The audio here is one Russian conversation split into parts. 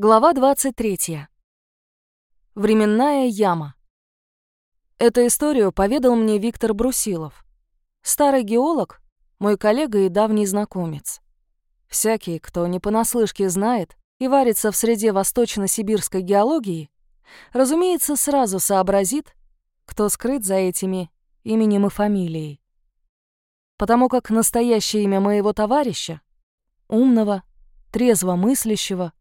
Глава 23. Временная яма. Эту историю поведал мне Виктор Брусилов. Старый геолог, мой коллега и давний знакомец. Всякий, кто не понаслышке знает и варится в среде восточно-сибирской геологии, разумеется, сразу сообразит, кто скрыт за этими именем и фамилией. Потому как настоящее имя моего товарища, умного, трезво мыслящего,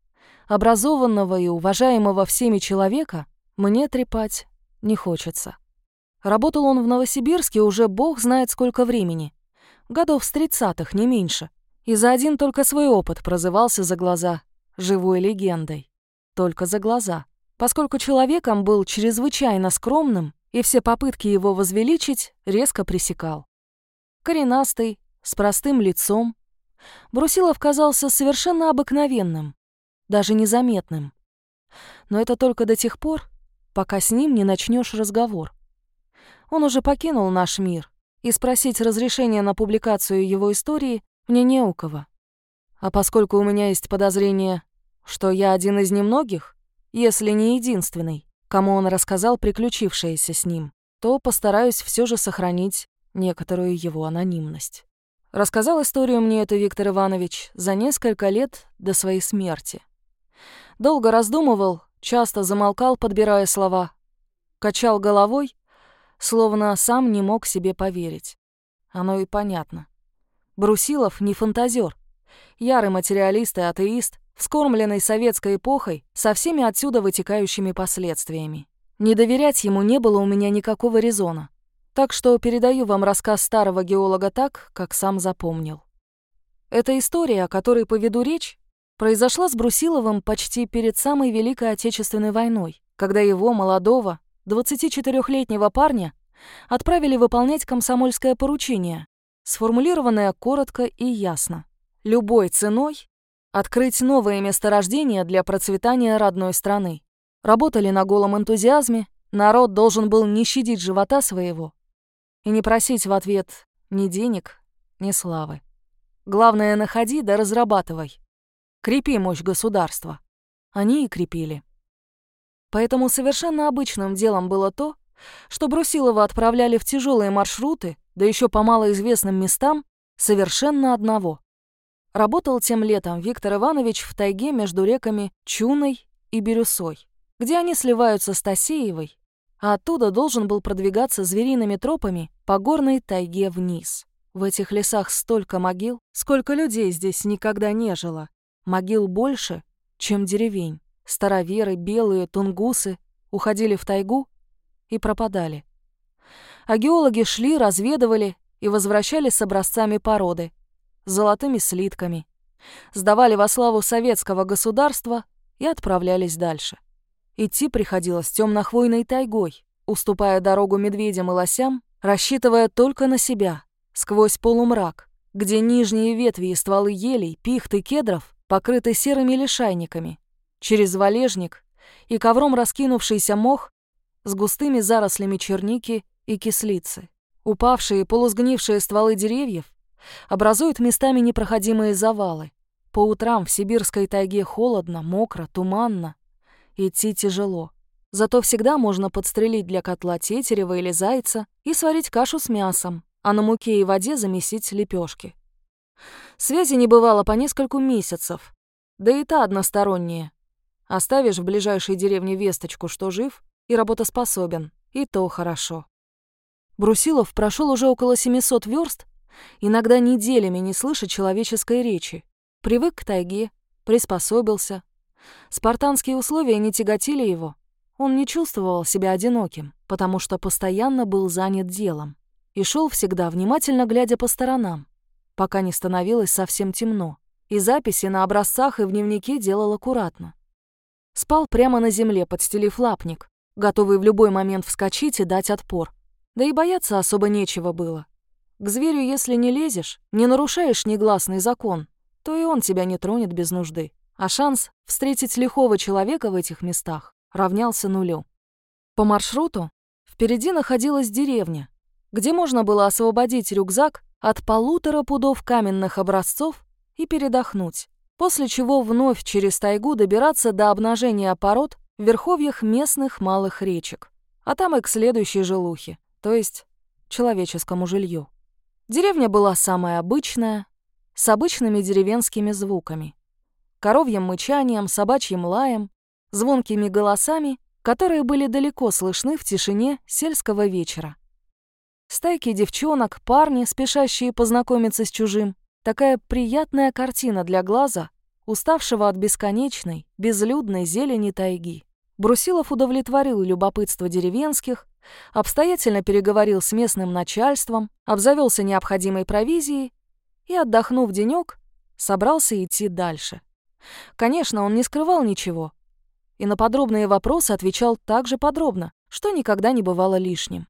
образованного и уважаемого всеми человека мне трепать не хочется. Работал он в Новосибирске уже бог знает сколько времени. Годов с тридцатых, не меньше. И за один только свой опыт прозывался за глаза живой легендой. Только за глаза. Поскольку человеком был чрезвычайно скромным, и все попытки его возвеличить резко пресекал. Коренастый, с простым лицом, Брусилов казался совершенно обыкновенным, даже незаметным. Но это только до тех пор, пока с ним не начнешь разговор. Он уже покинул наш мир, и спросить разрешения на публикацию его истории мне не у кого. А поскольку у меня есть подозрение, что я один из немногих, если не единственный, кому он рассказал приключившееся с ним, то постараюсь все же сохранить некоторую его анонимность. Рассказал историю мне это Виктор Иванович за несколько лет до своей смерти. Долго раздумывал, часто замолкал, подбирая слова. Качал головой, словно сам не мог себе поверить. Оно и понятно. Брусилов не фантазер. Ярый материалист и атеист, вскормленный советской эпохой со всеми отсюда вытекающими последствиями. Не доверять ему не было у меня никакого резона. Так что передаю вам рассказ старого геолога так, как сам запомнил. Эта история, о которой поведу речь, произошла с Брусиловым почти перед самой Великой Отечественной войной, когда его, молодого, 24-летнего парня, отправили выполнять комсомольское поручение, сформулированное коротко и ясно. Любой ценой открыть новое месторождение для процветания родной страны. Работали на голом энтузиазме, народ должен был не щадить живота своего и не просить в ответ ни денег, ни славы. Главное, находи да разрабатывай. Крепи мощь государства. Они и крепили. Поэтому совершенно обычным делом было то, что Брусилова отправляли в тяжелые маршруты, да еще по малоизвестным местам, совершенно одного. Работал тем летом Виктор Иванович в тайге между реками Чуной и Бирюсой, где они сливаются с Тасеевой, а оттуда должен был продвигаться звериными тропами по горной тайге вниз. В этих лесах столько могил, сколько людей здесь никогда не жило, Могил больше, чем деревень. Староверы, белые, тунгусы уходили в тайгу и пропадали. А геологи шли, разведывали и возвращались с образцами породы, золотыми слитками, сдавали во славу советского государства и отправлялись дальше. Идти приходилось темно-хвойной тайгой, уступая дорогу медведям и лосям, рассчитывая только на себя, сквозь полумрак, где нижние ветви и стволы елей, пихт и кедров покрытый серыми лишайниками, через валежник и ковром раскинувшийся мох с густыми зарослями черники и кислицы. Упавшие полусгнившие стволы деревьев образуют местами непроходимые завалы. По утрам в сибирской тайге холодно, мокро, туманно. Идти тяжело. Зато всегда можно подстрелить для котла тетерева или зайца и сварить кашу с мясом, а на муке и воде замесить лепешки. Связи не бывало по нескольку месяцев, да и та односторонняя. Оставишь в ближайшей деревне весточку, что жив и работоспособен, и то хорошо. Брусилов прошел уже около 700 верст, иногда неделями не слыша человеческой речи. Привык к тайге, приспособился. Спартанские условия не тяготили его. Он не чувствовал себя одиноким, потому что постоянно был занят делом и шел всегда, внимательно глядя по сторонам пока не становилось совсем темно, и записи на образцах и в дневнике делал аккуратно. Спал прямо на земле, подстелив лапник, готовый в любой момент вскочить и дать отпор. Да и бояться особо нечего было. К зверю, если не лезешь, не нарушаешь негласный закон, то и он тебя не тронет без нужды. А шанс встретить лихого человека в этих местах равнялся нулю. По маршруту впереди находилась деревня, где можно было освободить рюкзак от полутора пудов каменных образцов и передохнуть, после чего вновь через тайгу добираться до обнажения пород в верховьях местных малых речек, а там и к следующей жилухе, то есть человеческому жилью. Деревня была самая обычная, с обычными деревенскими звуками. Коровьим мычанием, собачьим лаем, звонкими голосами, которые были далеко слышны в тишине сельского вечера. Стайки девчонок, парни, спешащие познакомиться с чужим, Такая приятная картина для глаза, уставшего от бесконечной, безлюдной зелени тайги. Брусилов удовлетворил любопытство деревенских, обстоятельно переговорил с местным начальством, обзавелся необходимой провизией и, отдохнув денек, собрался идти дальше. Конечно, он не скрывал ничего, и на подробные вопросы отвечал так же подробно, что никогда не бывало лишним.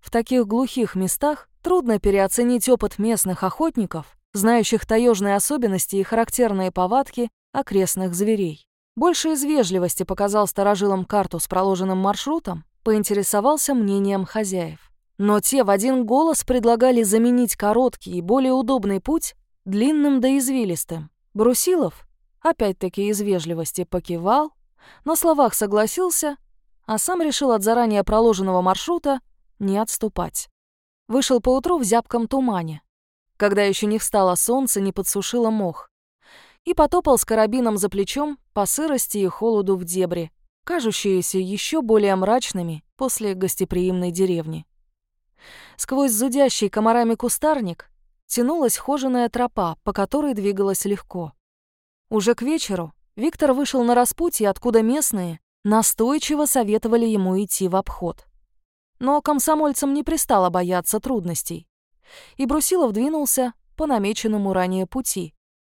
В таких глухих местах трудно переоценить опыт местных охотников знающих таежные особенности и характерные повадки окрестных зверей. Больше из вежливости показал старожилам карту с проложенным маршрутом, поинтересовался мнением хозяев. Но те в один голос предлагали заменить короткий и более удобный путь длинным да извилистым. Брусилов, опять-таки из вежливости, покивал, на словах согласился, а сам решил от заранее проложенного маршрута не отступать. Вышел поутру в зябком тумане, когда еще не встало солнце, не подсушило мох, и потопал с карабином за плечом по сырости и холоду в дебри, кажущиеся еще более мрачными после гостеприимной деревни. Сквозь зудящий комарами кустарник тянулась хоженая тропа, по которой двигалась легко. Уже к вечеру Виктор вышел на распутье, откуда местные настойчиво советовали ему идти в обход. Но комсомольцам не пристало бояться трудностей и Брусилов двинулся по намеченному ранее пути,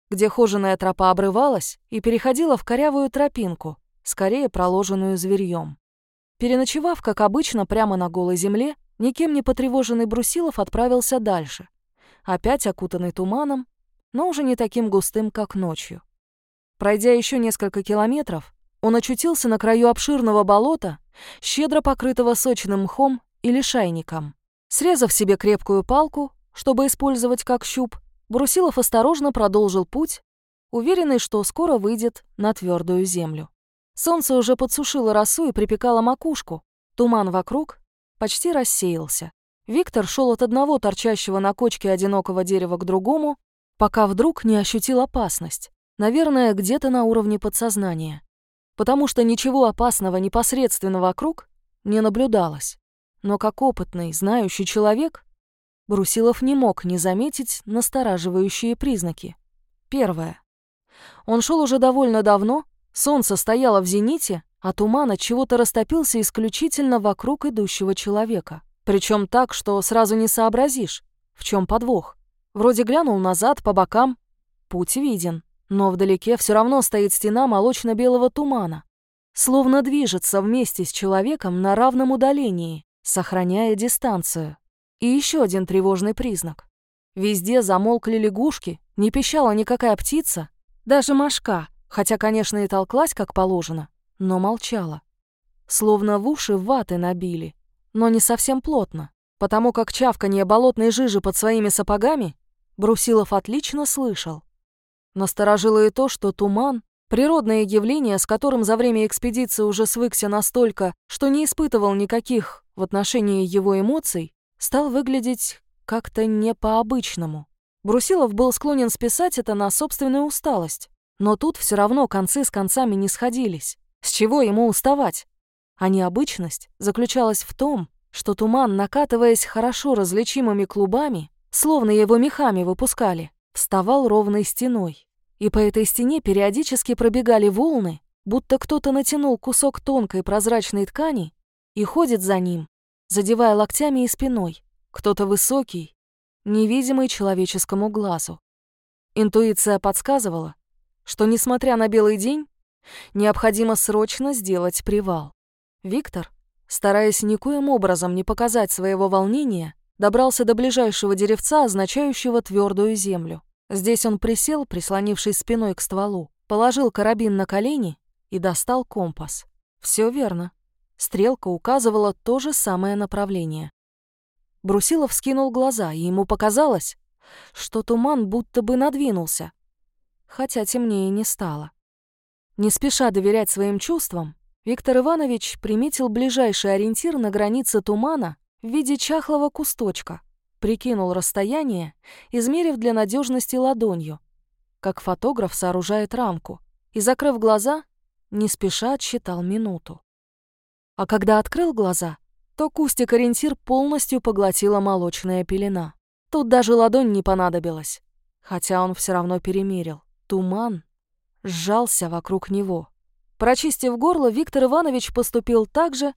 где хоженая тропа обрывалась и переходила в корявую тропинку, скорее проложенную зверьем. Переночевав, как обычно, прямо на голой земле, никем не потревоженный Брусилов отправился дальше, опять окутанный туманом, но уже не таким густым, как ночью. Пройдя еще несколько километров, он очутился на краю обширного болота, щедро покрытого сочным мхом или шайником. Срезав себе крепкую палку, чтобы использовать как щуп, Брусилов осторожно продолжил путь, уверенный, что скоро выйдет на твердую землю. Солнце уже подсушило росу и припекало макушку. Туман вокруг почти рассеялся. Виктор шел от одного торчащего на кочке одинокого дерева к другому, пока вдруг не ощутил опасность. Наверное, где-то на уровне подсознания. Потому что ничего опасного непосредственно вокруг не наблюдалось. Но как опытный, знающий человек, Брусилов не мог не заметить настораживающие признаки. Первое. Он шел уже довольно давно, солнце стояло в зените, а туман от чего-то растопился исключительно вокруг идущего человека. Причем так, что сразу не сообразишь, в чем подвох. Вроде глянул назад, по бокам, путь виден, но вдалеке все равно стоит стена молочно-белого тумана, словно движется вместе с человеком на равном удалении сохраняя дистанцию. И еще один тревожный признак. Везде замолкли лягушки, не пищала никакая птица, даже мошка, хотя, конечно, и толклась как положено, но молчала. Словно в уши ваты набили, но не совсем плотно, потому как чавканье болотной жижи под своими сапогами Брусилов отлично слышал. Насторожило и то, что туман Природное явление, с которым за время экспедиции уже свыкся настолько, что не испытывал никаких в отношении его эмоций, стал выглядеть как-то не по-обычному. Брусилов был склонен списать это на собственную усталость. Но тут все равно концы с концами не сходились. С чего ему уставать? А необычность заключалась в том, что туман, накатываясь хорошо различимыми клубами, словно его мехами выпускали, вставал ровной стеной и по этой стене периодически пробегали волны, будто кто-то натянул кусок тонкой прозрачной ткани и ходит за ним, задевая локтями и спиной. Кто-то высокий, невидимый человеческому глазу. Интуиция подсказывала, что, несмотря на белый день, необходимо срочно сделать привал. Виктор, стараясь никоим образом не показать своего волнения, добрался до ближайшего деревца, означающего твердую землю. Здесь он присел, прислонившись спиной к стволу, положил карабин на колени и достал компас. Все верно. Стрелка указывала то же самое направление. Брусилов скинул глаза, и ему показалось, что туман будто бы надвинулся. хотя темнее не стало. Не спеша доверять своим чувствам, Виктор Иванович приметил ближайший ориентир на границе тумана в виде чахлого кусточка, прикинул расстояние, измерив для надежности ладонью, как фотограф сооружает рамку, и, закрыв глаза, не спеша отсчитал минуту. А когда открыл глаза, то кустик-ориентир полностью поглотила молочная пелена. Тут даже ладонь не понадобилась, хотя он все равно перемерил. Туман сжался вокруг него. Прочистив горло, Виктор Иванович поступил так же,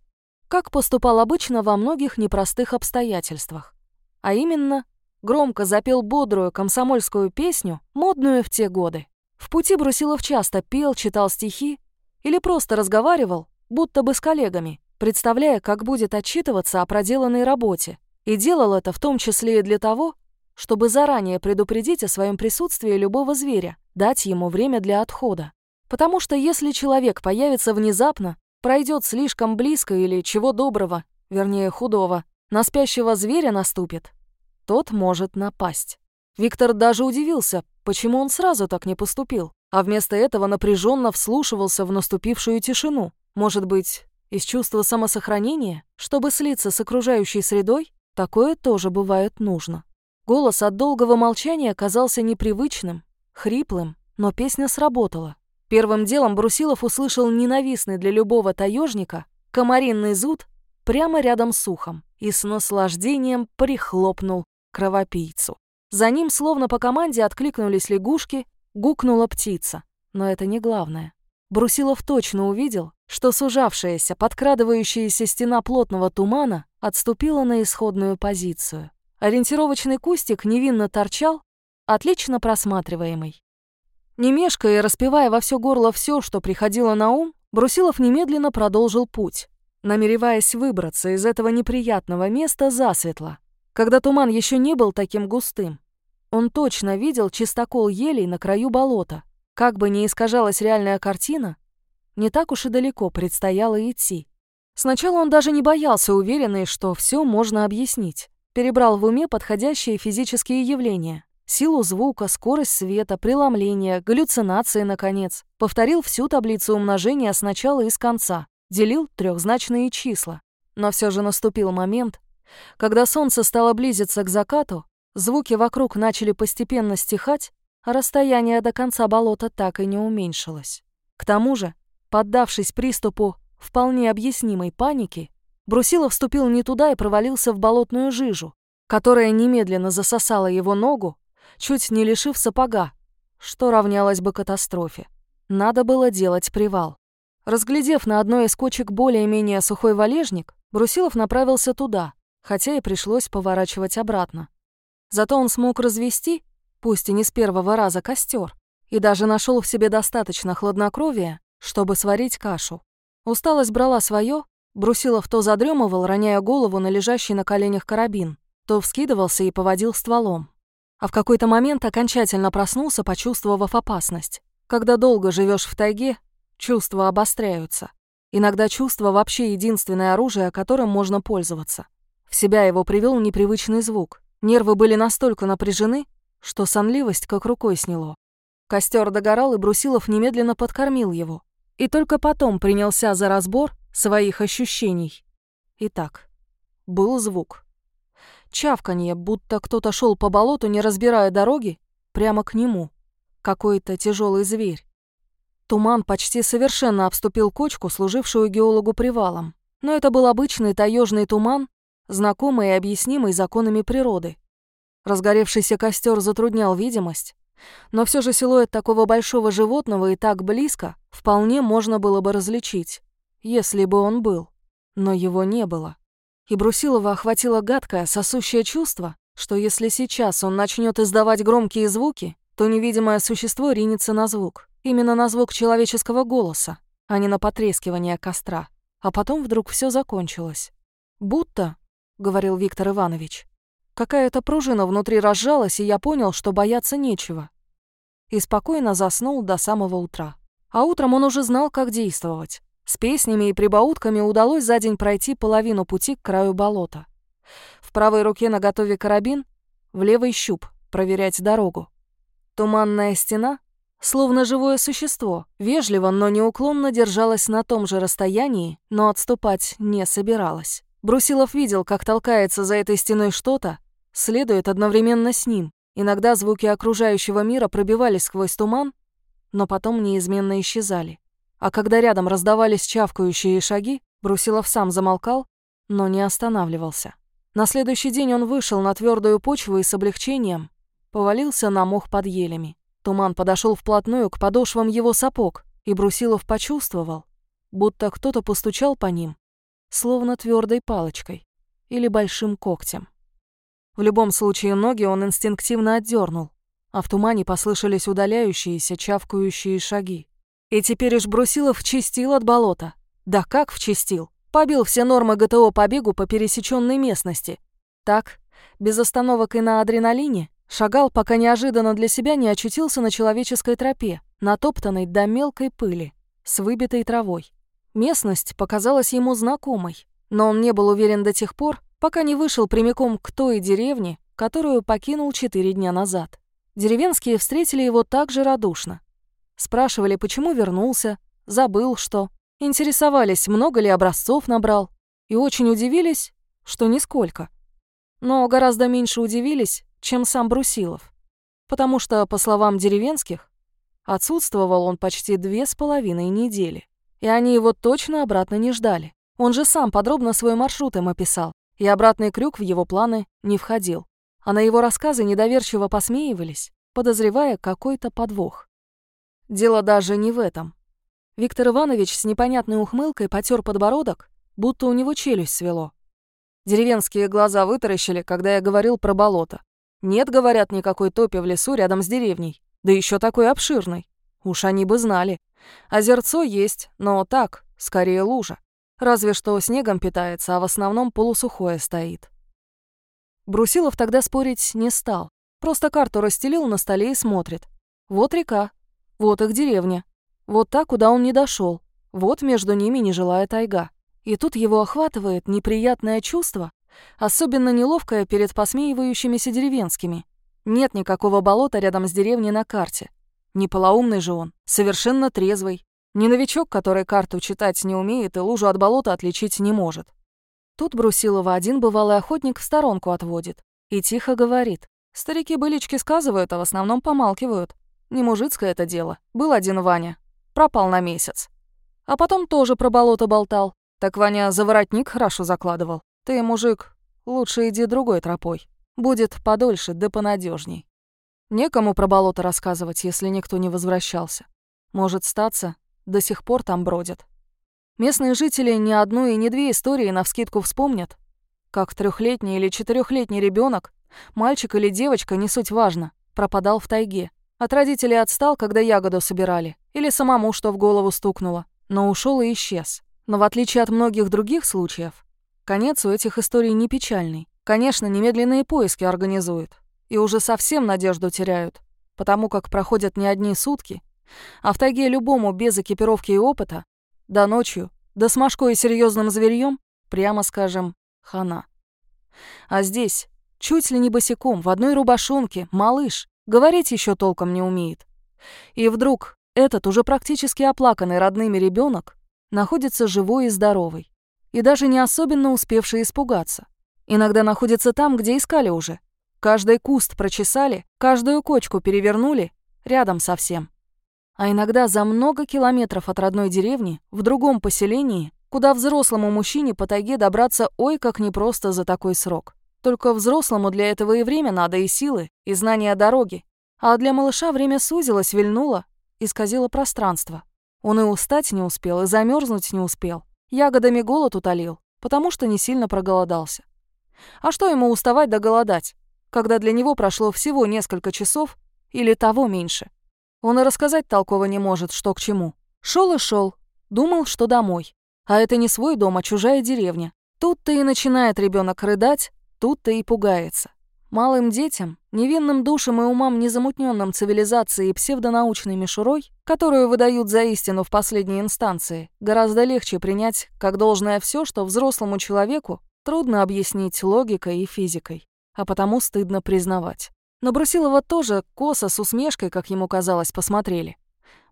как поступал обычно во многих непростых обстоятельствах. А именно, громко запел бодрую комсомольскую песню, модную в те годы. В пути Брусилов часто пел, читал стихи или просто разговаривал, будто бы с коллегами, представляя, как будет отчитываться о проделанной работе. И делал это в том числе и для того, чтобы заранее предупредить о своем присутствии любого зверя, дать ему время для отхода. Потому что если человек появится внезапно, пройдет слишком близко или чего доброго, вернее худого, на спящего зверя наступит, тот может напасть. Виктор даже удивился, почему он сразу так не поступил, а вместо этого напряженно вслушивался в наступившую тишину. Может быть, из чувства самосохранения, чтобы слиться с окружающей средой, такое тоже бывает нужно. Голос от долгого молчания казался непривычным, хриплым, но песня сработала. Первым делом Брусилов услышал ненавистный для любого таежника комаринный зуд прямо рядом с ухом и с наслаждением прихлопнул кровопийцу. За ним, словно по команде, откликнулись лягушки, гукнула птица. Но это не главное. Брусилов точно увидел, что сужавшаяся, подкрадывающаяся стена плотного тумана отступила на исходную позицию. Ориентировочный кустик невинно торчал, отлично просматриваемый. Не мешкая и распевая во все горло все, что приходило на ум, Брусилов немедленно продолжил путь, намереваясь выбраться из этого неприятного места засветло, когда туман еще не был таким густым. Он точно видел чистокол елей на краю болота. Как бы ни искажалась реальная картина, не так уж и далеко предстояло идти. Сначала он даже не боялся, уверенный, что все можно объяснить. Перебрал в уме подходящие физические явления. Силу звука, скорость света, преломление, галлюцинации, наконец. Повторил всю таблицу умножения сначала и с конца. Делил трехзначные числа. Но все же наступил момент, когда солнце стало близиться к закату, звуки вокруг начали постепенно стихать, а расстояние до конца болота так и не уменьшилось. К тому же, поддавшись приступу вполне объяснимой паники, Брусилов вступил не туда и провалился в болотную жижу, которая немедленно засосала его ногу, чуть не лишив сапога, что равнялось бы катастрофе. Надо было делать привал. Разглядев на одной из кочек более-менее сухой валежник, Брусилов направился туда, хотя и пришлось поворачивать обратно. Зато он смог развести, пусть и не с первого раза, костер, и даже нашел в себе достаточно хладнокровия, чтобы сварить кашу. Усталость брала свое, Брусилов то задремывал, роняя голову на лежащий на коленях карабин, то вскидывался и поводил стволом а в какой-то момент окончательно проснулся, почувствовав опасность. Когда долго живешь в тайге, чувства обостряются. Иногда чувство вообще единственное оружие, которым можно пользоваться. В себя его привел непривычный звук. Нервы были настолько напряжены, что сонливость как рукой сняло. Костер догорал, и Брусилов немедленно подкормил его. И только потом принялся за разбор своих ощущений. Итак, был звук. Чавканье, будто кто-то шел по болоту, не разбирая дороги, прямо к нему. Какой-то тяжелый зверь. Туман почти совершенно обступил кочку, служившую геологу привалом. Но это был обычный таежный туман, знакомый и объяснимый законами природы. Разгоревшийся костер затруднял видимость, но все же силуэт такого большого животного и так близко вполне можно было бы различить, если бы он был. Но его не было и Брусилова охватило гадкое, сосущее чувство, что если сейчас он начнет издавать громкие звуки, то невидимое существо ринется на звук. Именно на звук человеческого голоса, а не на потрескивание костра. А потом вдруг все закончилось. «Будто», — говорил Виктор Иванович, — «какая-то пружина внутри разжалась, и я понял, что бояться нечего». И спокойно заснул до самого утра. А утром он уже знал, как действовать. С песнями и прибаутками удалось за день пройти половину пути к краю болота. В правой руке наготове карабин, в левый щуп, проверять дорогу. Туманная стена Словно живое существо, вежливо, но неуклонно держалась на том же расстоянии, но отступать не собиралась. Брусилов видел, как толкается за этой стеной что-то, следует одновременно с ним. Иногда звуки окружающего мира пробивались сквозь туман, но потом неизменно исчезали. А когда рядом раздавались чавкающие шаги, Брусилов сам замолкал, но не останавливался. На следующий день он вышел на твердую почву и с облегчением повалился на мох под елями. Туман подошел вплотную к подошвам его сапог, и Брусилов почувствовал, будто кто-то постучал по ним, словно твердой палочкой или большим когтем. В любом случае ноги он инстинктивно отдернул, а в тумане послышались удаляющиеся, чавкающие шаги. И теперь уж Брусилов чистил от болота. Да как вчистил? Побил все нормы ГТО по бегу по пересеченной местности. Так, без остановок и на адреналине, Шагал, пока неожиданно для себя не очутился на человеческой тропе, натоптанной до мелкой пыли, с выбитой травой. Местность показалась ему знакомой, но он не был уверен до тех пор, пока не вышел прямиком к той деревне, которую покинул четыре дня назад. Деревенские встретили его так же радушно. Спрашивали, почему вернулся, забыл что, интересовались, много ли образцов набрал, и очень удивились, что нисколько. Но гораздо меньше удивились, чем сам Брусилов, потому что, по словам деревенских, отсутствовал он почти две с половиной недели, и они его точно обратно не ждали. Он же сам подробно свой маршрут им описал, и обратный крюк в его планы не входил. А на его рассказы недоверчиво посмеивались, подозревая какой-то подвох. Дело даже не в этом. Виктор Иванович с непонятной ухмылкой потер подбородок, будто у него челюсть свело. Деревенские глаза вытаращили, когда я говорил про болото. Нет, говорят, никакой топи в лесу рядом с деревней. Да еще такой обширной. Уж они бы знали. Озерцо есть, но так, скорее лужа. Разве что снегом питается, а в основном полусухое стоит. Брусилов тогда спорить не стал. Просто карту расстелил на столе и смотрит. Вот река, вот их деревня. Вот та, куда он не дошел. Вот между ними нежилая тайга. И тут его охватывает неприятное чувство, Особенно неловкая перед посмеивающимися деревенскими. Нет никакого болота рядом с деревней на карте. Не полоумный же он, совершенно трезвый. Не новичок, который карту читать не умеет и лужу от болота отличить не может. Тут Брусилова один бывалый охотник в сторонку отводит и тихо говорит. Старики-былички сказывают, а в основном помалкивают. Не мужицкое это дело. Был один Ваня. Пропал на месяц. А потом тоже про болото болтал. Так Ваня за воротник хорошо закладывал. Ты, мужик, лучше иди другой тропой. Будет подольше да понадежней. Некому про болото рассказывать, если никто не возвращался. Может статься, до сих пор там бродят. Местные жители ни одну и ни две истории навскидку вспомнят. Как трехлетний или четырехлетний ребенок, мальчик или девочка, не суть важно, пропадал в тайге. От родителей отстал, когда ягоду собирали, или самому что в голову стукнуло, но ушел и исчез. Но в отличие от многих других случаев, Конец у этих историй не печальный. Конечно, немедленные поиски организуют. И уже совсем надежду теряют, потому как проходят не одни сутки, а в тайге любому без экипировки и опыта, да ночью, да с мошкой и серьезным зверьем, прямо скажем, хана. А здесь, чуть ли не босиком, в одной рубашонке, малыш, говорить еще толком не умеет. И вдруг этот уже практически оплаканный родными ребенок находится живой и здоровый и даже не особенно успевшие испугаться. Иногда находятся там, где искали уже. Каждый куст прочесали, каждую кочку перевернули, рядом совсем. А иногда за много километров от родной деревни, в другом поселении, куда взрослому мужчине по тайге добраться ой как непросто за такой срок. Только взрослому для этого и время надо, и силы, и знания дороги. А для малыша время сузилось, вильнуло, исказило пространство. Он и устать не успел, и замерзнуть не успел. Ягодами голод утолил, потому что не сильно проголодался. А что ему уставать да голодать, когда для него прошло всего несколько часов или того меньше? Он и рассказать толково не может, что к чему. Шел и шел, думал, что домой. А это не свой дом, а чужая деревня. Тут-то и начинает ребенок рыдать, тут-то и пугается. Малым детям, невинным душам и умам, незамутненным цивилизацией и псевдонаучной мишурой, которую выдают за истину в последней инстанции, гораздо легче принять как должное все, что взрослому человеку трудно объяснить логикой и физикой, а потому стыдно признавать. На Брусилова тоже косо с усмешкой, как ему казалось, посмотрели.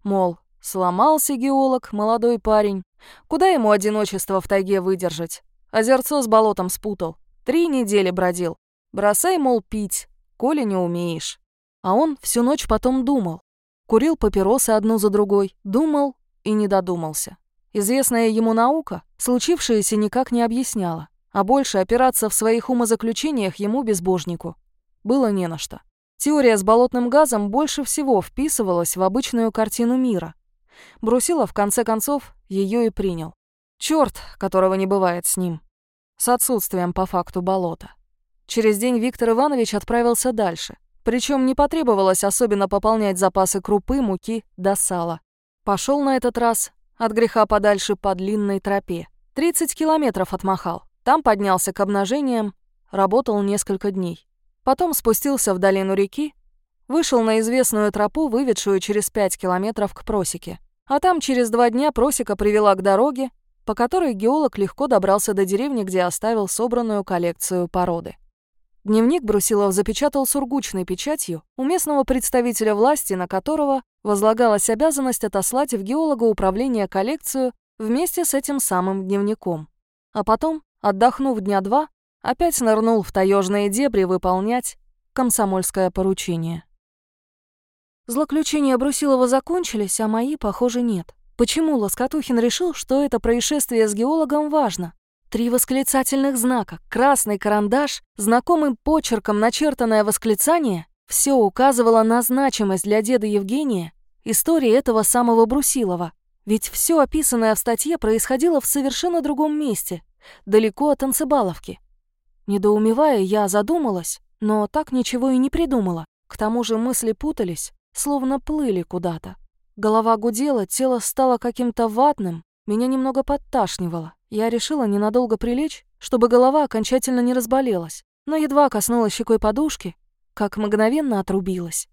Мол, сломался геолог, молодой парень. Куда ему одиночество в тайге выдержать? Озерцо с болотом спутал. Три недели бродил. Бросай, мол, пить, коли не умеешь. А он всю ночь потом думал. Курил папиросы одну за другой, думал и не додумался. Известная ему наука случившееся никак не объясняла, а больше опираться в своих умозаключениях ему, безбожнику, было не на что. Теория с болотным газом больше всего вписывалась в обычную картину мира. Брусила, в конце концов, ее и принял. Черт, которого не бывает с ним. С отсутствием по факту болота. Через день Виктор Иванович отправился дальше. Причем не потребовалось особенно пополнять запасы крупы, муки да сала. Пошел на этот раз от греха подальше по длинной тропе. 30 километров отмахал. Там поднялся к обнажениям, работал несколько дней. Потом спустился в долину реки, вышел на известную тропу, выведшую через 5 километров к просеке. А там через два дня просека привела к дороге, по которой геолог легко добрался до деревни, где оставил собранную коллекцию породы. Дневник Брусилов запечатал сургучной печатью у местного представителя власти, на которого возлагалась обязанность отослать в геолога коллекцию вместе с этим самым дневником. А потом, отдохнув дня два, опять нырнул в таежные дебри выполнять комсомольское поручение. Злоключения Брусилова закончились, а мои, похоже, нет. Почему Лоскотухин решил, что это происшествие с геологом важно? Три восклицательных знака, красный карандаш, знакомым почерком начертанное восклицание — все указывало на значимость для деда Евгения истории этого самого Брусилова. Ведь все описанное в статье происходило в совершенно другом месте, далеко от Танцебаловки. Недоумевая, я задумалась, но так ничего и не придумала. К тому же мысли путались, словно плыли куда-то. Голова гудела, тело стало каким-то ватным, меня немного подташнивало. Я решила ненадолго прилечь, чтобы голова окончательно не разболелась, но едва коснулась щекой подушки, как мгновенно отрубилась.